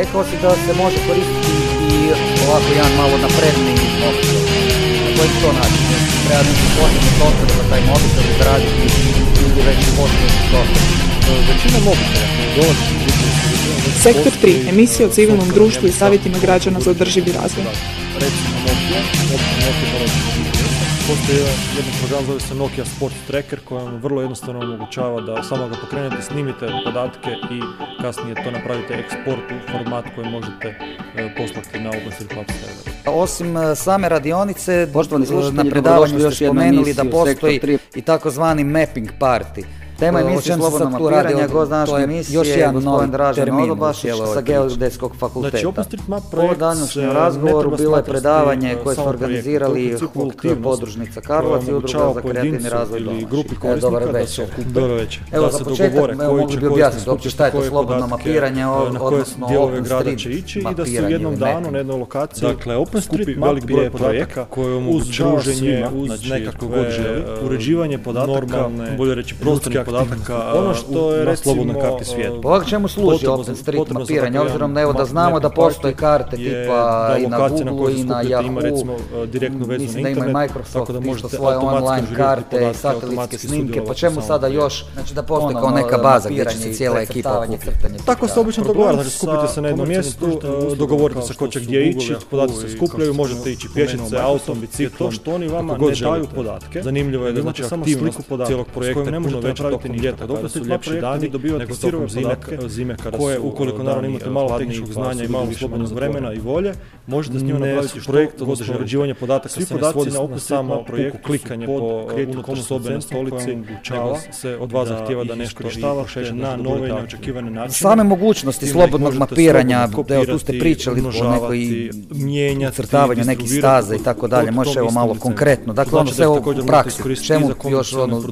Rekao si da se može koristiti i ovako jedan malo napredniji mobitel. Na koji to način? Treba neki posebni software za taj mobitel izraditi ili već postoji software. Većina mobitela dolazi Sektor 3. Emisija o civilnom društvu i savjetima građana za održivi razvoj. Recimo Nokia, Nokia, Nokia dolazi Postoji jedan, jedan program zove se Nokia Sport Tracker koji vam vrlo jednostavno omogućava da samo ga pokrenete, snimite podatke i kasnije to napravite eksport u format koji možete e, poslati na OpenStreetMap server. Osim e, same radionice, poštovani na predavanju još spomenuli da postoji i takozvani mapping party. Tema emisije Slobodno mapiranje, gost današnje emisije, još jedan gospodin Dražan Odobašić sa Geodetskog fakulteta. Znači, OpenStreetMap projekt po današnjem razgovoru bilo je predavanje koje su organizirali HUKTIR podružnica Karlovac i udruga za kreativni razvoj grupi korisnika Dobar večer. Dobar večer. Evo za početak mogli bi objasniti uopće šta je to slobodno mapiranje, odnosno OpenStreet i da se u jednom danu na jednoj lokaciji dakle, OpenStreetMap je projekt koji omogućava svima, uz znači, nekako god želi, uređivanje podataka, bolje reći prostornih podataka ono što je na slobodnoj karti svijeta. Pa ovak čemu služi OpenStreet mapiranje, obzirom da evo da znamo da postoje karte tipa i na Google i na Yahoo, direktnu vezu mislim da ima i Microsoft isto svoje online karte i satelitske snimke, pa čemu sada još, znači da postoji kao neka baza gdje će se cijela ekipa okupiti. Tako se obično dogovara, znači skupite se na jednom mjestu, dogovorite se ko će gdje ići, podaci se skupljaju, možete ići pješice, autom, biciklom, što oni vama ne daju podatke. Zanimljivo je da znači aktivnost cijelog projekta je puno veća tokom ljeta, dok su ljepši dani, nego tokom zime, zime kada koje, ukoliko naravno imate malo tehničkog znanja i malo slobodnog vremena i volje, možete s njima napraviti projekt od uređivanja podataka Svi svodi na samo projektu klikanje po unutar sobe na stolici, nego se od vas zahtjeva da nešto iskorištavate na nove i neočekivane načine. Same mogućnosti slobodnog mapiranja, evo tu ste pričali o nekoj crtavanju nekih staza i tako dalje, može evo malo konkretno, dakle ono sve u praksi, čemu još ono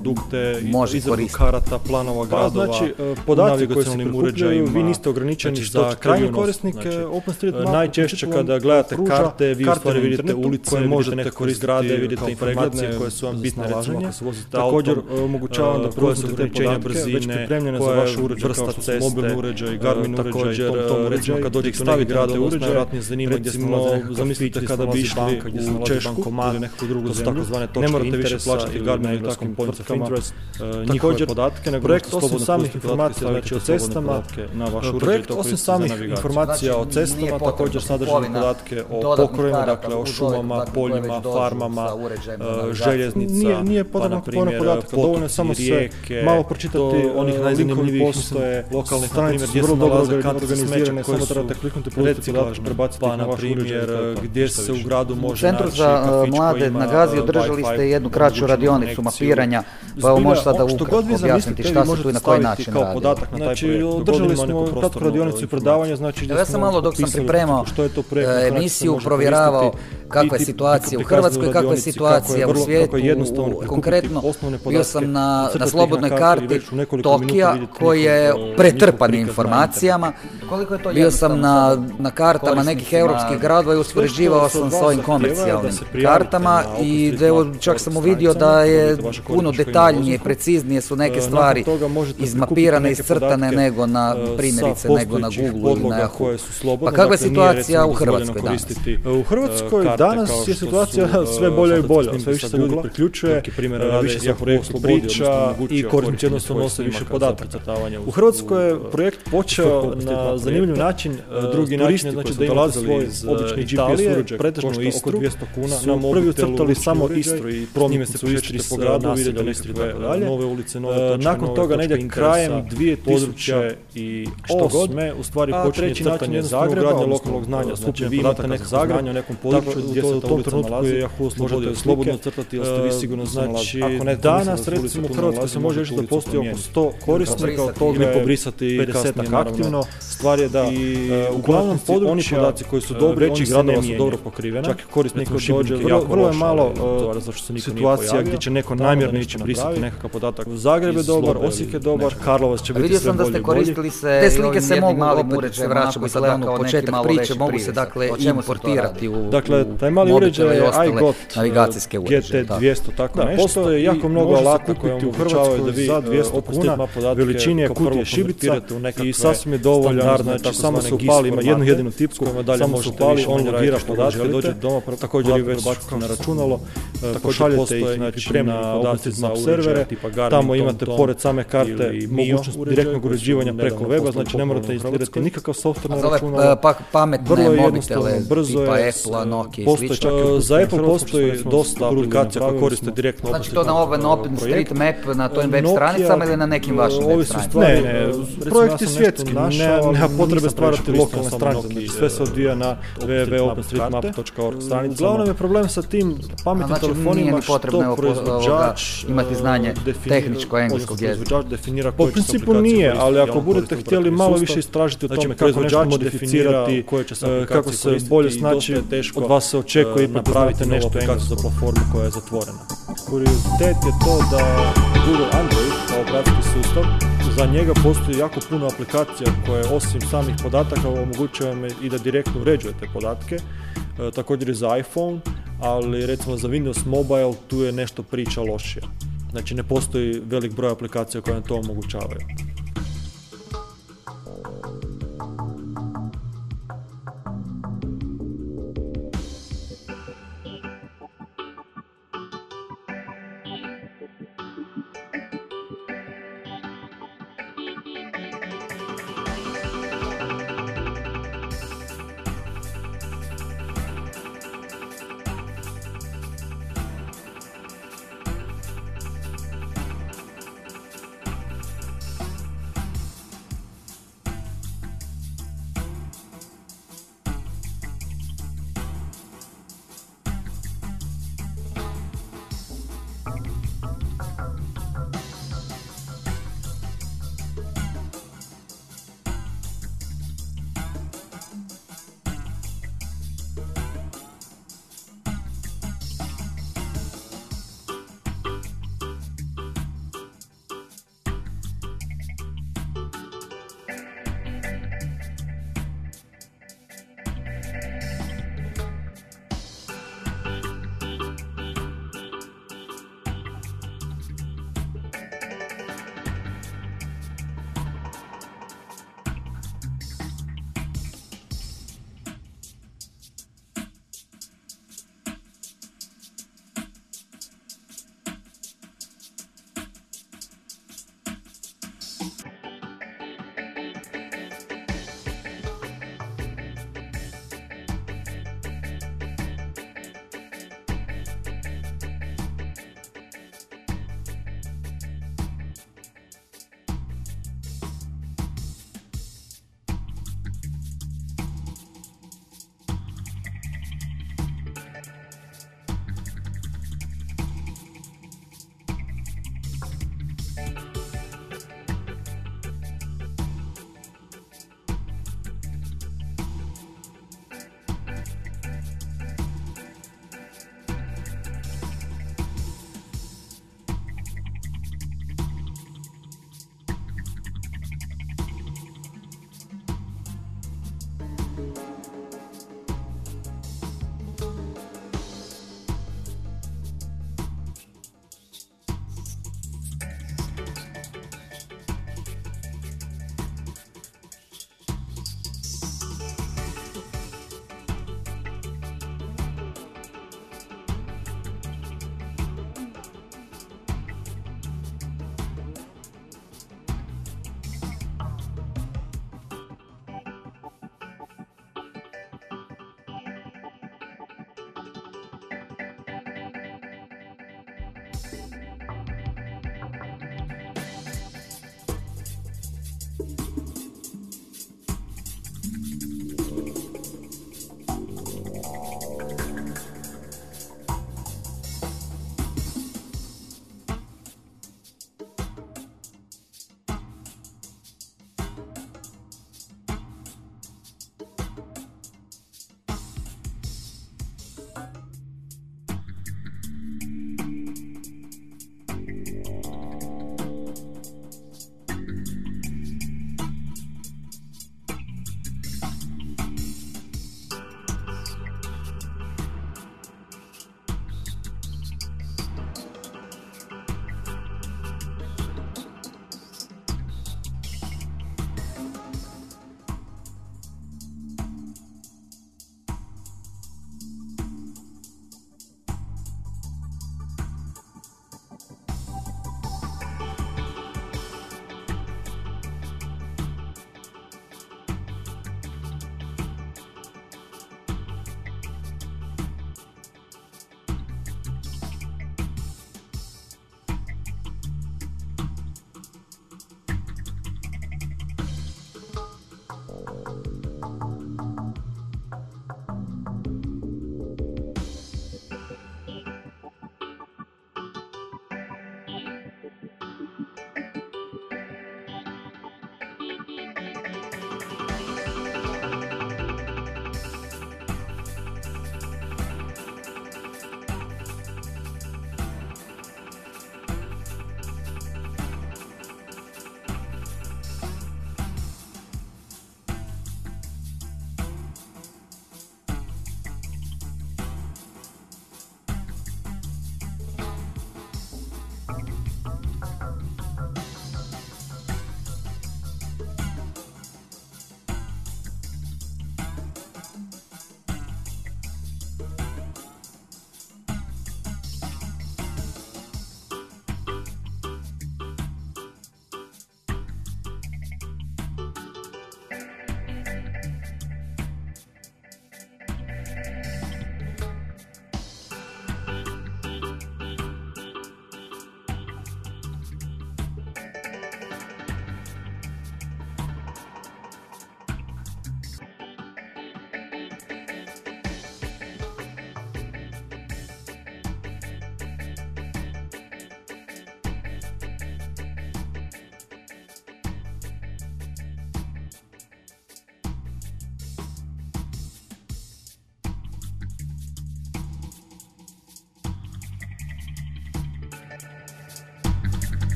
može koristiti karata, planova gradova, znači, e, podaci koji se uređaju, vi niste ograničeni znači, za krajnje korisnike znači, OpenStreetMap. E, najčešće kada gledate karte, vi u stvari vidite ulice, koje možete koristiti grade, vidite informacije koje su vam bitne, recimo ako se vozite Također omogućava da preuzmete ograničenja brzine, koje je vrsta ceste, mobilni uređaj, Garmin uređaj, tom recimo kad dođete u neki grad uređaj, vjerojatno zanima gdje smo, zamislite kada bi išli u Češku ili nekakvu drugu zemlju, ne morate više plaćati Garmin ili takvim points of interest, njihove podatke, nego projekt osim samih informacija znači o cestama, na vaš projekt osim samih informacija o cestama također sadrži podatke o pokrojima, dakle o šumama, poljima, farmama, e, željeznica, nije, nije pa na primjer podatka, dovoljno samo se malo pročitati onih najzanimljivijih postoje lokalne stranice gdje se nalaze karte smeća koje su reciklažne, pa na primjer gdje se u gradu može naći Centru za mlade na Gazi održali ste jednu kraću radionicu mapiranja, pa evo možeš sada ukratko objasniti šta se tu i na koji način kao podatak na taj znači, projekt. Održali smo kratku radionicu i predavanje, znači ja sam malo dok sam pripremao emisiju provjeravao kakva je situacija u Hrvatskoj, kakva je situacija u svijetu, konkretno bio sam na, na slobodnoj karti Tokija koji je pretrpan informacijama, bio sam na, na kartama nekih europskih gradova i uspoređivao sam s ovim komercijalnim kartama i evo čak sam uvidio da je puno detaljnije, preciznije su neke stvari izmapirane, iscrtane nego na primjerice nego na Google ili na Yahoo. Pa kakva je situacija u Hrvatskoj danas? U Hrvatskoj danas je situacija sve bolja i bolja, sve više se ljudi priključuje, više se projekt priča i korisnici jednostavno nose više podataka. U Hrvatskoj je projekt počeo na zanimljiv način, drugi način je znači da imate svoj obični GPS pretežno Istru, su prvi ucrtali samo Istru i po gradu, vidite nekakve nove ulice, nove točke, nakon toga negdje krajem 2008. u stvari počinje crtanje Zagreba, lokalnog znanja, znači vi imate neka znanja o nekom području gdje se ta ulica nalazi, Yahoo oslobodio slobodno crtati, ali ste vi sigurno znači, ako ne danas recimo u Hrvatskoj se može reći da postoji oko 100 korisnika, od toga je pobrisati 50 aktivno, stvar je da uglavnom oni podaci koji su dobri, većih gradova su dobro pokrivene, čak i korisnik dođe, vrlo je malo situacija gdje će neko namjerno ići brisati nekakav podatak. Zagreb je dobar, Osijek je dobar, Karlovac će biti sve i bolji. Vidio sam da ste koristili se te slike se mogu opet se vraćamo sad na početak priče, mogu se dakle importirati u Dakle, taj mali uređaj je iGot navigacijske uređaje. GT200 tako nešto. Postoje jako mnogo alata koji omogućavaju da vi za 200 kuna veličine kutije šibica i sasvim je dovoljan, znači samo se upali, ima jednu jedinu tipku, samo se upali, on logira podatke, dođe doma, također je već na računalo, pošaljete ih znači, na OpenStreetMap servere, tamo imate pored same karte mogućnost direktnog uređivanja preko weba, znači ne morate instalirati nikakav software na računalo. Pa, pametne mobitele tipa Apple, Nokia i slično. Za Apple postoji dosta aplikacija koje koriste direktno Znači to na ovaj OpenStreetMap na tojim web stranicama ili na nekim vašim web stranicama? Ne, ne, projekt je svjetski, nema potrebe stvarati lokalne stranice, znači sve se odvija na www.openstreetmap.org stranici. Uglavnom je problem sa tim pametnim znači, telefonima što proizvođač imati znanje tehničko engleskog jezika. definira Po principu nije, ali ako budete htjeli malo više istražiti o znači, tome kako nešto modificirati, kako se bolje znači, od vas se očekuje i napravite nešto englesku za platformu koja je zatvorena. Kuriozitet je to da Google Android kao operacijski sustav za njega postoji jako puno aplikacija koje osim samih podataka omogućuje vam i da direktno uređuje te podatke. E, također i za iPhone, ali recimo za Windows Mobile tu je nešto priča lošija. Znači ne postoji velik broj aplikacija koje nam to omogućavaju.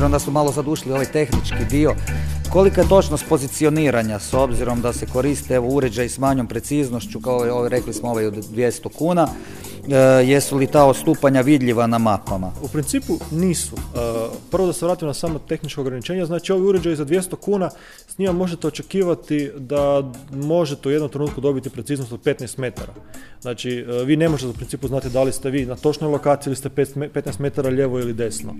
Obzirom da su malo zadušli ovaj tehnički dio, kolika je točnost pozicioniranja s obzirom da se koriste uređaj s manjom preciznošću, kao ovaj, rekli smo ovaj od 200 kuna, jesu li ta odstupanja vidljiva na mapama? U principu nisu. E, prvo da se vratim na samo tehničko ograničenje, znači ovi uređaj za 200 kuna, s njima možete očekivati da možete u jednom trenutku dobiti preciznost od 15 metara. Znači, e, vi ne možete u principu znati da li ste vi na točnoj lokaciji ili ste 15 metara lijevo ili desno.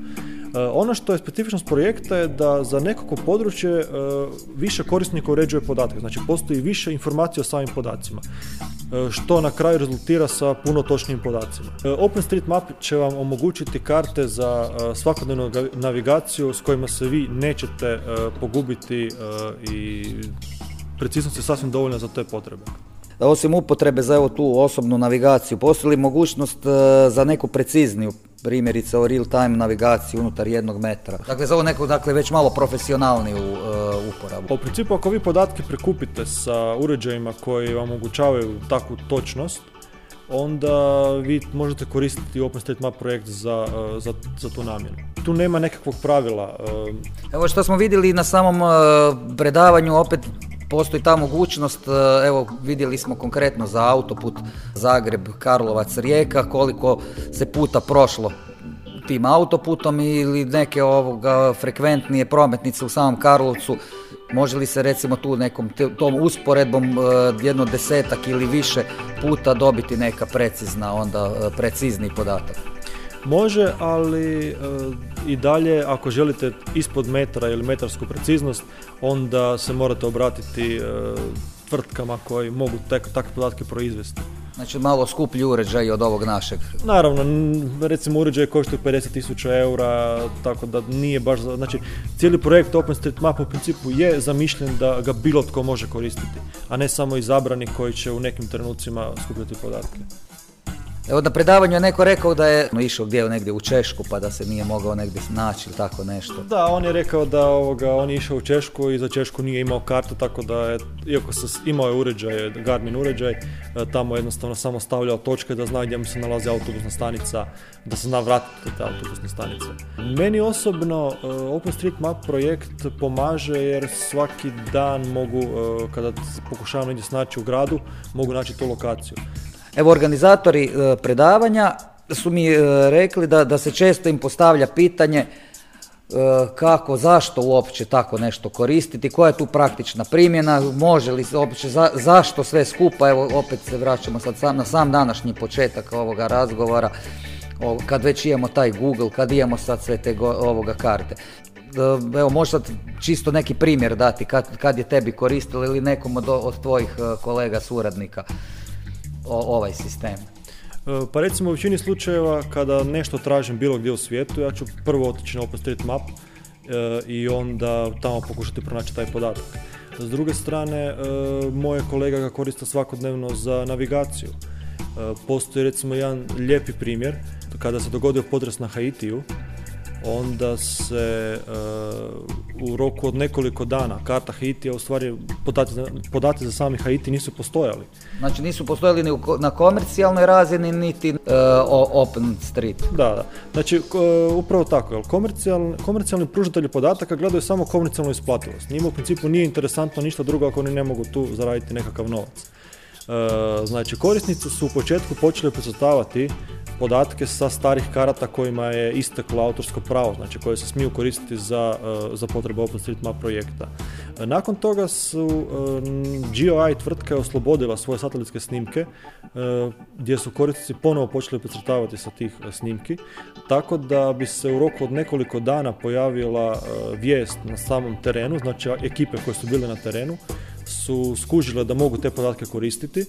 Ono što je specifičnost projekta je da za nekako područje E, više korisnika uređuje podatke, znači postoji više informacija o samim podacima, e, što na kraju rezultira sa puno točnijim podacima. E, OpenStreetMap će vam omogućiti karte za svakodnevnu navigaciju s kojima se vi nećete pogubiti i preciznost je sasvim dovoljna za te potrebe osim upotrebe za evo tu osobnu navigaciju, postoji li mogućnost za neku precizniju primjerice o real time navigaciji unutar jednog metra. Dakle, za ovo neku dakle, već malo profesionalniju uh, uporabu. Pa u principu, ako vi podatke prekupite sa uređajima koji vam omogućavaju takvu točnost, onda vi možete koristiti OpenStreetMap projekt za, uh, za, za tu namjenu. Tu nema nekakvog pravila. Uh, Evo što smo vidjeli na samom predavanju, opet postoji ta mogućnost, e, evo vidjeli smo konkretno za autoput Zagreb, Karlovac, Rijeka, koliko se puta prošlo tim autoputom ili neke ovoga frekventnije prometnice u samom Karlovcu, može li se recimo tu nekom tom usporedbom e, jedno desetak ili više puta dobiti neka precizna onda e, precizni podatak? Može, ali i dalje ako želite ispod metra ili metarsku preciznost, onda se morate obratiti e, tvrtkama koji mogu takve podatke proizvesti. Znači malo skuplji uređaj od ovog našeg. Naravno, recimo uređaj koštaju 50.000 eura, tako da nije baš, znači cijeli projekt OpenStreetMap u principu je zamišljen da ga bilo tko može koristiti, a ne samo izabrani koji će u nekim trenucima skupljati podatke. Evo na predavanju je neko rekao da je išao gdje negdje u Češku pa da se nije mogao negdje naći ili tako nešto. Da, on je rekao da ovoga, on je išao u Češku i za Češku nije imao kartu tako da je, iako se imao je uređaj, Garmin uređaj, e, tamo jednostavno samo stavljao točke da zna gdje mu se nalazi autobusna stanica, da se zna vratiti te autobusne stanice. Meni osobno uh, OpenStreetMap projekt pomaže jer svaki dan mogu, uh, kada pokušavam negdje snaći u gradu, mogu naći tu lokaciju. Evo, organizatori e, predavanja su mi e, rekli da, da se često im postavlja pitanje e, kako, zašto uopće tako nešto koristiti, koja je tu praktična primjena, može li se uopće, zašto sve skupa, evo opet se vraćamo sad sam, na sam današnji početak ovoga razgovora, kad već imamo taj Google, kad imamo sad sve te ovoga karte. Evo, možeš sad čisto neki primjer dati kad, kad je tebi koristilo ili nekom od, od tvojih kolega, suradnika ovaj sistem? E, pa recimo u većini slučajeva kada nešto tražim bilo gdje u svijetu, ja ću prvo otići na OpenStreetMap e, i onda tamo pokušati pronaći taj podatak. S druge strane, e, moje kolega ga koriste svakodnevno za navigaciju. Postoji recimo jedan lijepi primjer kada se dogodio potres na Haitiju, onda se uh, u roku od nekoliko dana karta Haiti, u stvari podaci, podaci za sami Haiti nisu postojali. Znači nisu postojali ni na komercijalnoj razini niti uh, open street. Da, da. Znači uh, upravo tako, jer komercijal, komercijalni pružatelji podataka gledaju samo komercijalnu isplativost. Njima u principu nije interesantno ništa drugo ako oni ne mogu tu zaraditi nekakav novac. Znači korisnici su u početku počeli precrtavati podatke sa starih karata kojima je isteklo autorsko pravo, znači koje se smiju koristiti za, uh, za potrebe OpenStreetMap projekta. Uh, nakon toga su GeoEye tvrtka je oslobodila svoje satelitske snimke gdje su korisnici ponovo počeli precrtavati sa tih snimki, tako da bi se u roku od nekoliko dana pojavila vijest na samom terenu, znači ekipe koje su bile na terenu su skužile da mogu te podatke koristiti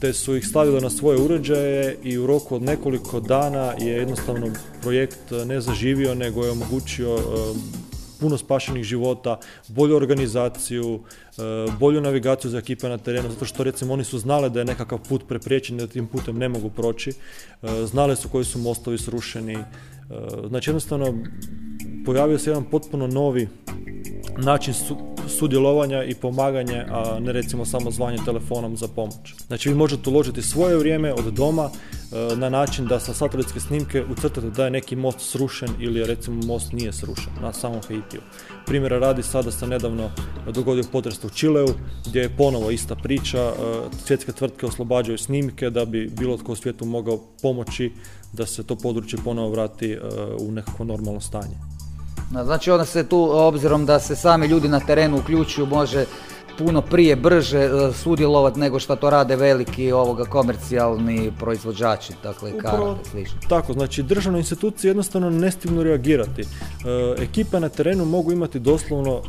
te su ih stavile na svoje uređaje i u roku od nekoliko dana je jednostavno projekt ne zaživio nego je omogućio e, puno spašenih života, bolju organizaciju, e, bolju navigaciju za ekipe na terenu, zato što recimo oni su znali da je nekakav put prepriječen, da tim putem ne mogu proći, e, znali su koji su mostovi srušeni, znači jednostavno pojavio se jedan potpuno novi način sudjelovanja i pomaganje, a ne recimo samo zvanje telefonom za pomoć. Znači vi možete uložiti svoje vrijeme od doma e, na način da sa satelitske snimke ucrtate da je neki most srušen ili recimo most nije srušen na samom Haitiju. Primjera radi sada se nedavno dogodio potres u Čileu gdje je ponovo ista priča, e, svjetske tvrtke oslobađaju snimke da bi bilo tko u svijetu mogao pomoći da se to područje ponovo vrati e, u nekakvo normalno stanje. Znači onda se tu, obzirom da se sami ljudi na terenu uključuju, može puno prije, brže e, sudjelovati nego što to rade veliki ovoga komercijalni proizvođači, dakle karate slično. Tako, znači državne institucije jednostavno ne stignu reagirati. E, ekipe na terenu mogu imati doslovno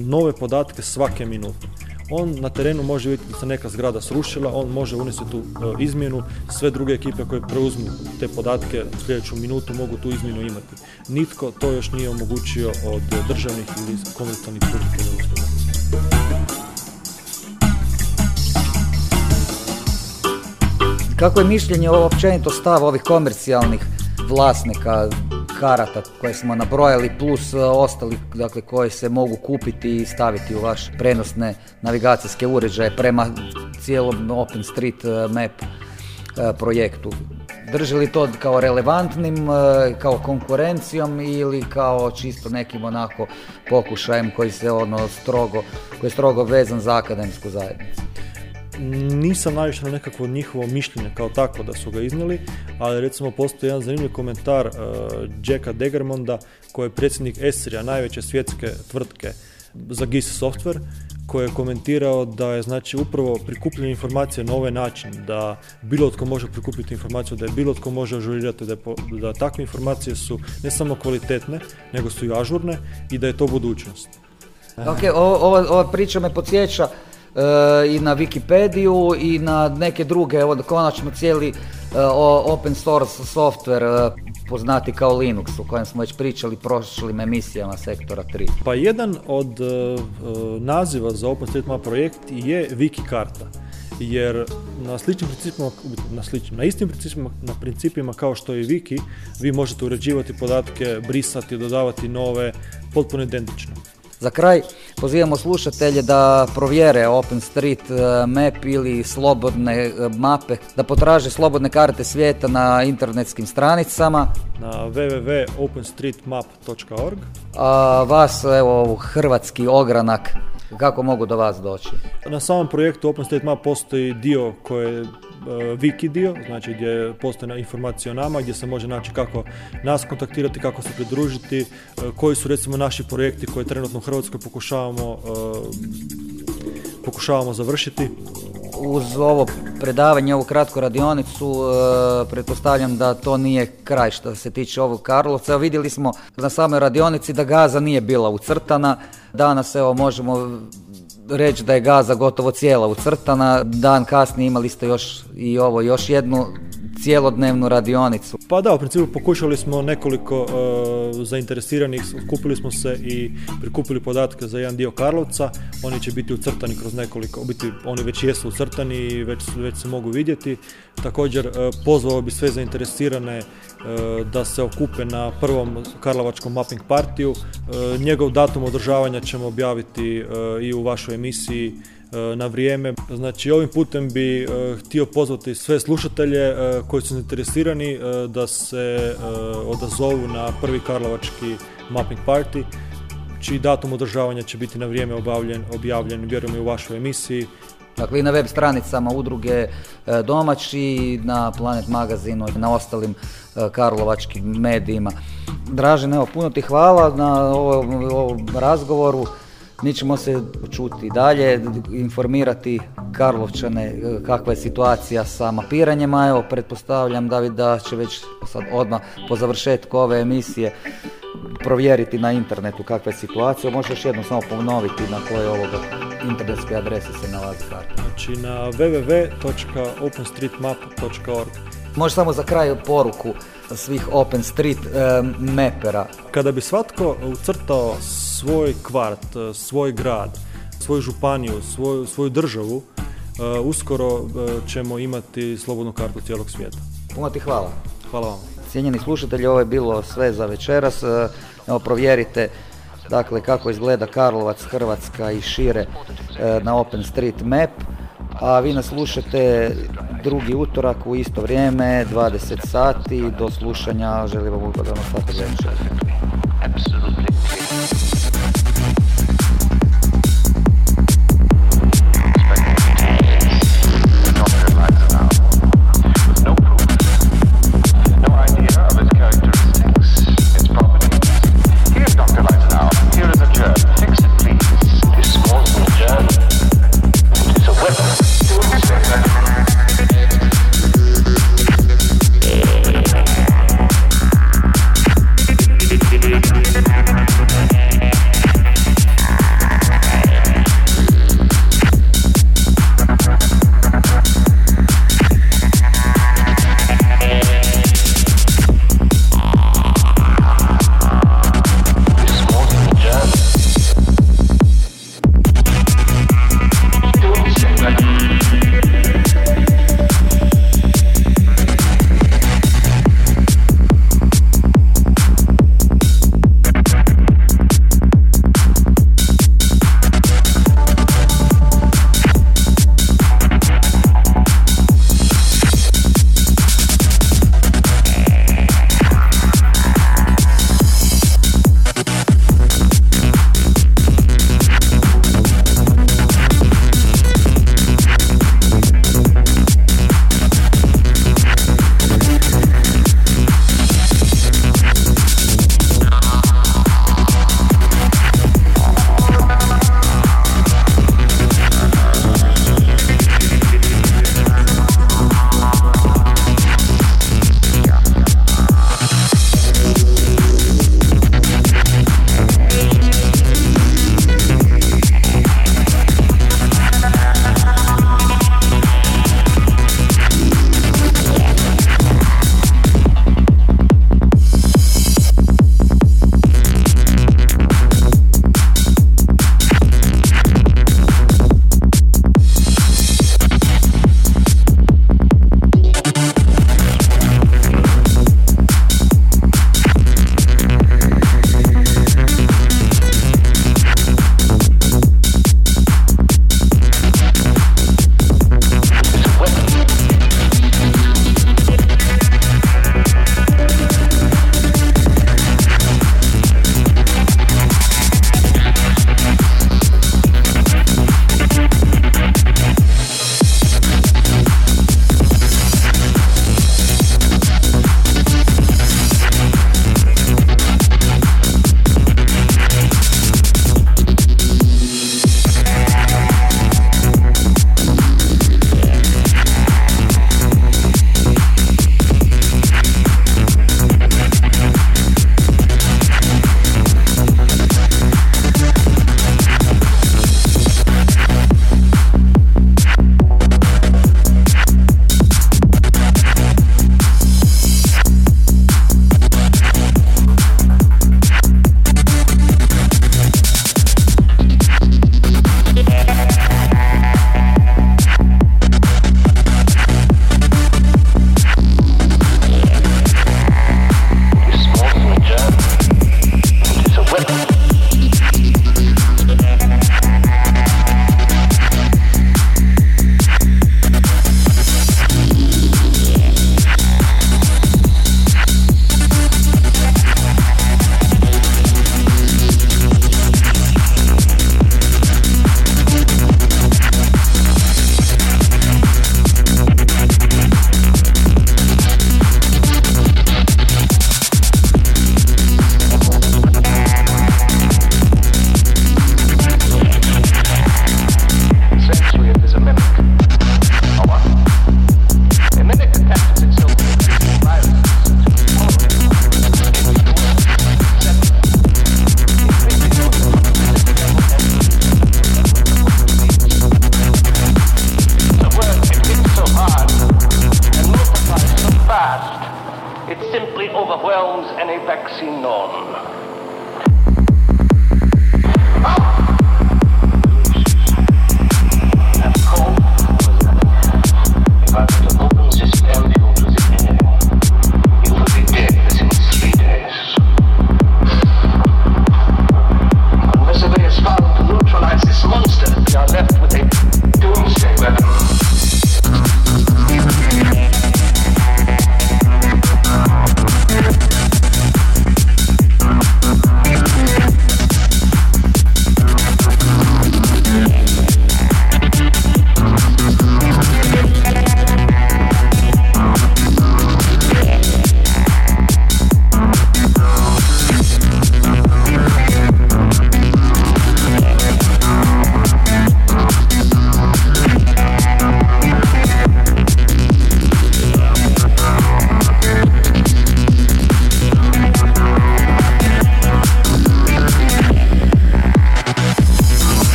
nove podatke svake minute on na terenu može vidjeti da se neka zgrada srušila, on može unesti tu e, izmjenu, sve druge ekipe koje preuzmu te podatke u sljedeću minutu mogu tu izmjenu imati. Nitko to još nije omogućio od državnih ili komercijalnih pružitelja usluga. Kako je mišljenje ovo općenito stav ovih komercijalnih vlasnika karata koje smo nabrojali plus e, ostali dakle, koji se mogu kupiti i staviti u vaš prenosne navigacijske uređaje prema cijelom Open Street e, Map e, projektu. Drži li to kao relevantnim, kao konkurencijom ili kao čisto nekim onako pokušajem koji se ono strogo, koji je strogo vezan za akademsku zajednicu? Nisam najviše na nekakvo njihovo mišljenje kao tako da su ga iznijeli, ali recimo postoji jedan zanimljiv komentar uh, Jacka Degermonda koji je predsjednik Esrija, najveće svjetske tvrtke za GIS software, koji je komentirao da je znači upravo prikupljanje informacije na ovaj način, da bilo tko može prikupiti informaciju, da je bilo tko može ažurirati, da, da takve informacije su ne samo kvalitetne, nego su i ažurne i da je to budućnost. Ok, ova, ova priča me podsjeća i na Wikipediju i na neke druge, evo konačno cijeli e, open source software e, poznati kao Linux, o kojem smo već pričali prošlim emisijama sektora 3. Pa jedan od naziva za OpenStreetMap projekt je Wikikarta jer na sličnim principima, na sličnim, na istim principima, na principima kao što je Wiki, vi možete uređivati podatke, brisati, dodavati nove, potpuno identično. Za kraj pozivamo slušatelje da provjere OpenStreet e, Map ili slobodne e, mape, da potraže slobodne karte svijeta na internetskim stranicama. Na www.openstreetmap.org A vas, evo, hrvatski ogranak, kako mogu do vas doći? Na samom projektu OpenStreetMap postoji dio koje E, wiki dio, znači gdje postoje informacije o nama, gdje se može naći kako nas kontaktirati, kako se pridružiti, e, koji su recimo naši projekti koje trenutno u Hrvatskoj pokušavamo, e, pokušavamo završiti. Uz ovo predavanje, ovu kratku radionicu, pretpostavljam da to nije kraj što se tiče ovog Karlovca. Vidjeli smo na samoj radionici da gaza nije bila ucrtana. Danas evo možemo reći da je Gaza gotovo cijela ucrtana. Dan kasnije imali ste još i ovo, još jednu cijelodnevnu radionicu. Pa da, u principu pokušali smo nekoliko uh, zainteresiranih, kupili smo se i prikupili podatke za jedan dio Karlovca, oni će biti ucrtani kroz nekoliko, biti oni već jesu ucrtani i već, već se mogu vidjeti. Također uh, pozvao bi sve zainteresirane da se okupe na prvom Karlovačkom mapping partiju. Njegov datum održavanja ćemo objaviti i u vašoj emisiji E, na vrijeme. Znači ovim putem bi e, htio pozvati sve slušatelje e, koji su zainteresirani da se odazovu na prvi Karlovački mapping party čiji datum održavanja će biti na vrijeme obavljen, objavljen, vjerujem i u vašoj emisiji. Dakle i na web stranicama udruge domaći, na Planet magazinu i na ostalim karlovačkim medijima. Dražen, evo, puno ti hvala na ovom razgovoru. Mi ćemo se čuti dalje, informirati Karlovčane e, kakva je situacija sa mapiranjem, a evo pretpostavljam da će već sad odmah po završetku ove emisije provjeriti na internetu kakva je situacija. Možeš još jednom samo ponoviti na kojoj ovoga internetske adrese se nalazi karta. Znači na www.openstreetmap.org Može samo za kraj poruku svih Open Street e, mapera. Kada bi svatko ucrtao svoj kvart, e, svoj grad, svoju županiju, svoju, svoju državu, e, uskoro ćemo imati slobodnu kartu cijelog svijeta. Puno ti hvala. Hvala vam. Cijenjeni slušatelji, ovo je bilo sve za večeras. Evo, provjerite dakle kako izgleda Karlovac, Hrvatska i šire na Open Street Map. A vi nas slušate drugi utorak u isto vrijeme, 20 sati, do slušanja, želim vam ugodan ostatak